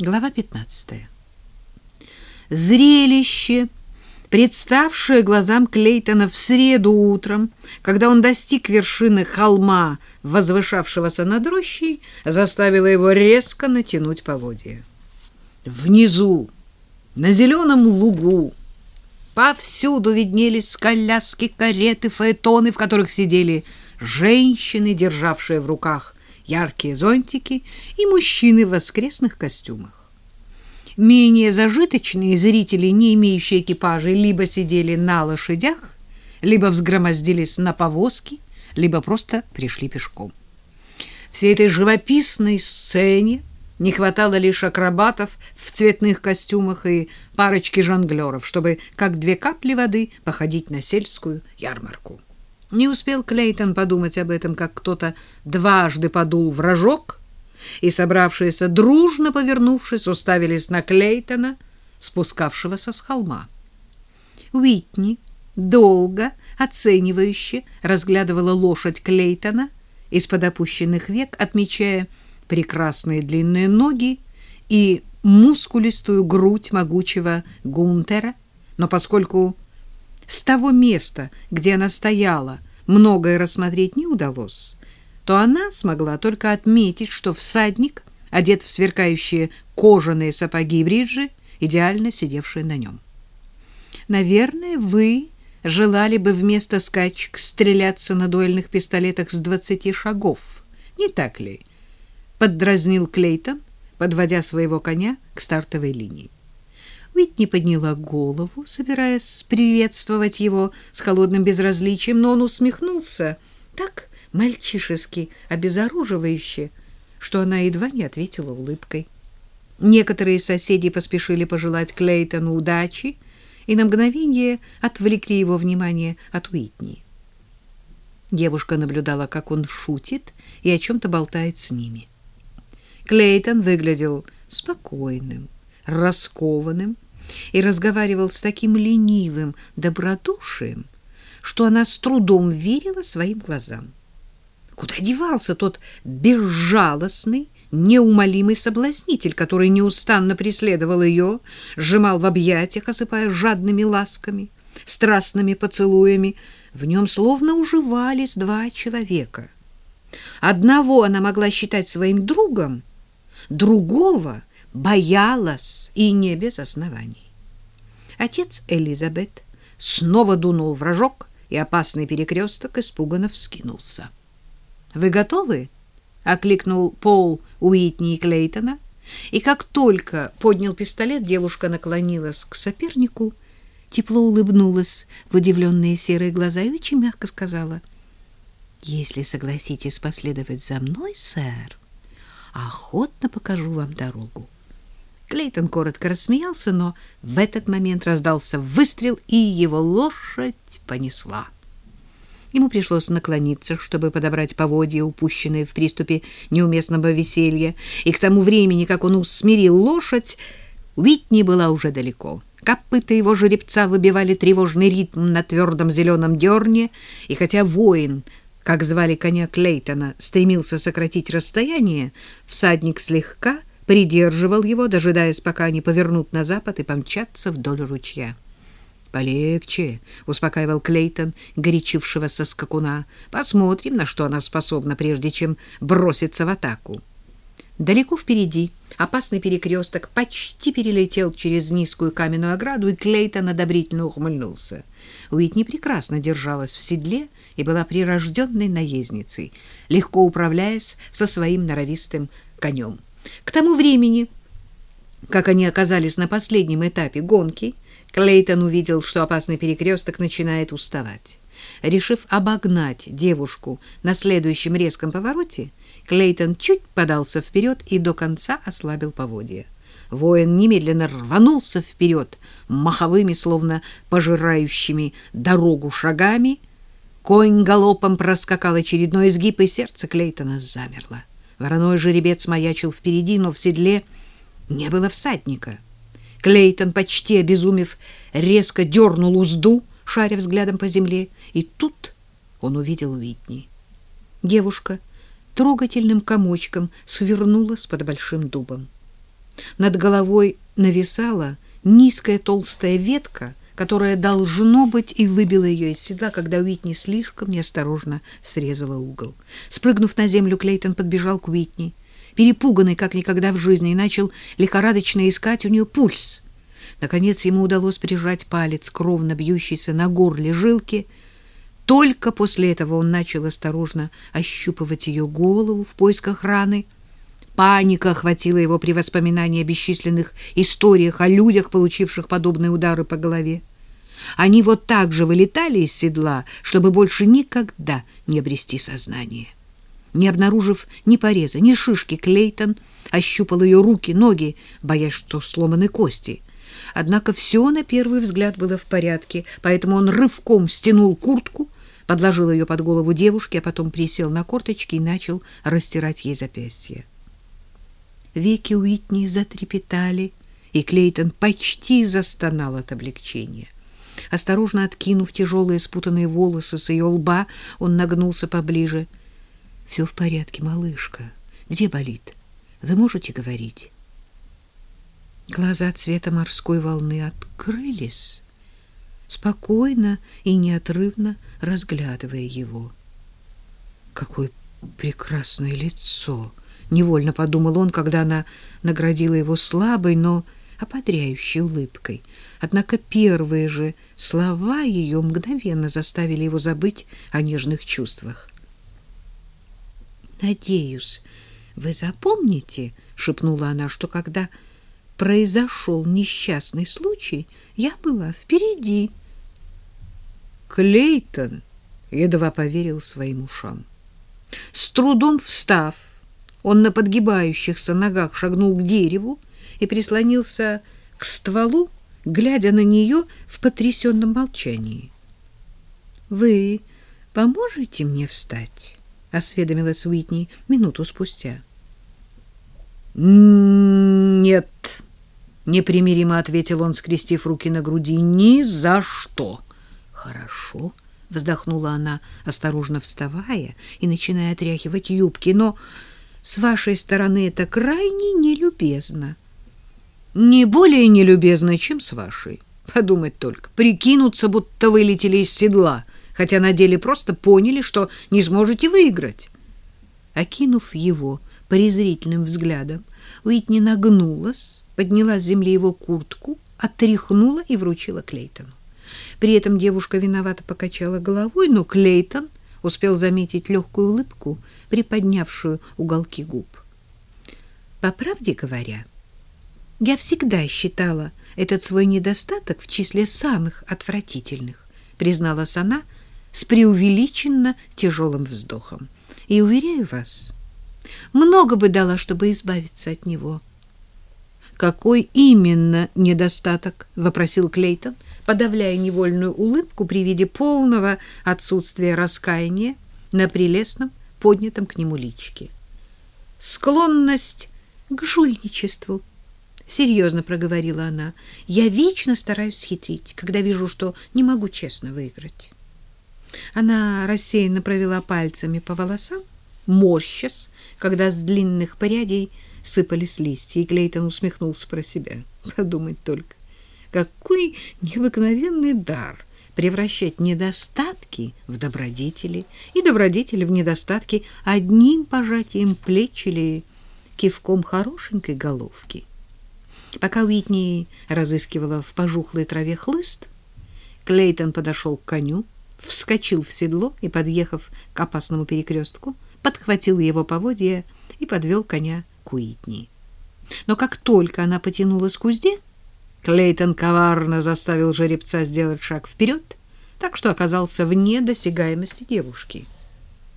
Глава 15. Зрелище, представшее глазам Клейтона в среду утром, когда он достиг вершины холма, возвышавшегося над рощей, заставило его резко натянуть поводья. Внизу, на зеленом лугу, повсюду виднелись коляски, кареты, фаэтоны, в которых сидели женщины, державшие в руках яркие зонтики, и мужчины в воскресных костюмах. Менее зажиточные зрители, не имеющие экипажей, либо сидели на лошадях, либо взгромоздились на повозки, либо просто пришли пешком. Всей этой живописной сцене не хватало лишь акробатов в цветных костюмах и парочки жонглеров, чтобы, как две капли воды, походить на сельскую ярмарку. Не успел Клейтон подумать об этом, как кто-то дважды подул в рожок, и собравшиеся, дружно повернувшись, уставились на Клейтона, спускавшегося с холма. Уитни долго, оценивающе разглядывала лошадь Клейтона из-под опущенных век, отмечая прекрасные длинные ноги и мускулистую грудь могучего Гунтера, но поскольку с того места, где она стояла, многое рассмотреть не удалось, то она смогла только отметить, что всадник одет в сверкающие кожаные сапоги бриджи, идеально сидевшие на нем. Наверное, вы желали бы вместо скачек стреляться на дуэльных пистолетах с двадцати шагов, не так ли? Поддразнил Клейтон, подводя своего коня к стартовой линии. Уитни подняла голову, собираясь приветствовать его с холодным безразличием, но он усмехнулся так мальчишески, обезоруживающе, что она едва не ответила улыбкой. Некоторые соседи поспешили пожелать Клейтону удачи и на мгновение отвлекли его внимание от Уитни. Девушка наблюдала, как он шутит и о чем-то болтает с ними. Клейтон выглядел спокойным, раскованным, и разговаривал с таким ленивым добродушием, что она с трудом верила своим глазам. Куда девался тот безжалостный, неумолимый соблазнитель, который неустанно преследовал ее, сжимал в объятиях, осыпая жадными ласками, страстными поцелуями. В нем словно уживались два человека. Одного она могла считать своим другом, другого боялась и не без оснований. Отец Элизабет снова дунул в рожок, и опасный перекресток испуганно вскинулся. «Вы готовы?» — окликнул Пол Уитни и Клейтона, и как только поднял пистолет, девушка наклонилась к сопернику, тепло улыбнулась в удивленные серые глаза и очень мягко сказала, «Если согласитесь последовать за мной, сэр, охотно покажу вам дорогу». Клейтон коротко рассмеялся, но в этот момент раздался выстрел, и его лошадь понесла. Ему пришлось наклониться, чтобы подобрать поводья, упущенные в приступе неуместного веселья, и к тому времени, как он усмирил лошадь, Уитни была уже далеко. Копыта его жеребца выбивали тревожный ритм на твердом зеленом дерне, и хотя воин, как звали коня Клейтона, стремился сократить расстояние, всадник слегка придерживал его, дожидаясь, пока они повернут на запад и помчатся вдоль ручья. «Полегче», — успокаивал Клейтон, горячившегося скакуна. «Посмотрим, на что она способна, прежде чем броситься в атаку». Далеко впереди опасный перекресток почти перелетел через низкую каменную ограду, и Клейтон одобрительно ухмыльнулся. Уитни прекрасно держалась в седле и была прирожденной наездницей, легко управляясь со своим норовистым конем. К тому времени, как они оказались на последнем этапе гонки, Клейтон увидел, что опасный перекресток начинает уставать. Решив обогнать девушку на следующем резком повороте, Клейтон чуть подался вперед и до конца ослабил поводья. Воин немедленно рванулся вперед, маховыми, словно пожирающими дорогу шагами. Конь галопом проскакал очередной изгиб, и сердце Клейтона замерло. Вороной жеребец маячил впереди, но в седле не было всадника. Клейтон, почти обезумев, резко дернул узду, шаря взглядом по земле, и тут он увидел Уитни. Девушка трогательным комочком свернулась под большим дубом. Над головой нависала низкая толстая ветка, которая, должно быть, и выбила ее из седла, когда Уитни слишком неосторожно срезала угол. Спрыгнув на землю, Клейтон подбежал к Уитни, перепуганный как никогда в жизни, и начал лихорадочно искать у нее пульс. Наконец ему удалось прижать палец к ровно бьющейся на горле жилки. Только после этого он начал осторожно ощупывать ее голову в поисках раны — Паника охватила его при воспоминании о бесчисленных историях о людях, получивших подобные удары по голове. Они вот так же вылетали из седла, чтобы больше никогда не обрести сознание. Не обнаружив ни пореза, ни шишки, Клейтон ощупал ее руки, ноги, боясь, что сломаны кости. Однако все на первый взгляд было в порядке, поэтому он рывком стянул куртку, подложил ее под голову девушки, а потом присел на корточки и начал растирать ей запястье. Веки Уитни затрепетали, и Клейтон почти застонал от облегчения. Осторожно откинув тяжелые спутанные волосы с ее лба, он нагнулся поближе. — Все в порядке, малышка. Где болит? Вы можете говорить? Глаза цвета морской волны открылись, спокойно и неотрывно разглядывая его. Какое прекрасное лицо! — невольно подумал он, когда она наградила его слабой, но ободряющей улыбкой. Однако первые же слова ее мгновенно заставили его забыть о нежных чувствах. «Надеюсь, вы запомните, — шепнула она, — что когда произошел несчастный случай, я была впереди». Клейтон едва поверил своим ушам. С трудом встав, он на подгибающихся ногах шагнул к дереву и прислонился к стволу, глядя на нее в потрясенном молчании. «Вы поможете мне встать?» — осведомилась Уитни минуту спустя. «Нет», — непримиримо ответил он, скрестив руки на груди, — «ни за что». «Хорошо», — вздохнула она, осторожно вставая и начиная отряхивать юбки, — «но...» С вашей стороны это крайне нелюбезно. Не более нелюбезно, чем с вашей. Подумать только, прикинуться, будто вылетели из седла, хотя на деле просто поняли, что не сможете выиграть. Окинув его презрительным взглядом, Уитни нагнулась, подняла с земли его куртку, отряхнула и вручила Клейтону. При этом девушка виновато покачала головой, но Клейтон успел заметить легкую улыбку, приподнявшую уголки губ. По правде говоря, я всегда считала этот свой недостаток в числе самых отвратительных, призналась она с преувеличенно тяжелым вздохом. И уверяю вас, много бы дала, чтобы избавиться от него. Какой именно недостаток? вопросил Клейтон, подавляя невольную улыбку при виде полного отсутствия раскаяния на прелестном поднятом к нему личке. Склонность к жульничеству, серьезно проговорила она. Я вечно стараюсь хитрить, когда вижу, что не могу честно выиграть. Она рассеянно провела пальцами по волосам, морщась, когда с длинных прядей сыпались листья, и Клейтон усмехнулся про себя. Подумать только, какой необыкновенный дар превращать недостатки в добродетели и добродетели в недостатки одним пожатием плеч или кивком хорошенькой головки. Пока Уитни разыскивала в пожухлой траве хлыст, Клейтон подошел к коню, вскочил в седло и, подъехав к опасному перекрестку, подхватил его поводья и подвел коня к Уитни. Но как только она потянулась к узде, Клейтон коварно заставил жеребца сделать шаг вперед, так что оказался вне досягаемости девушки —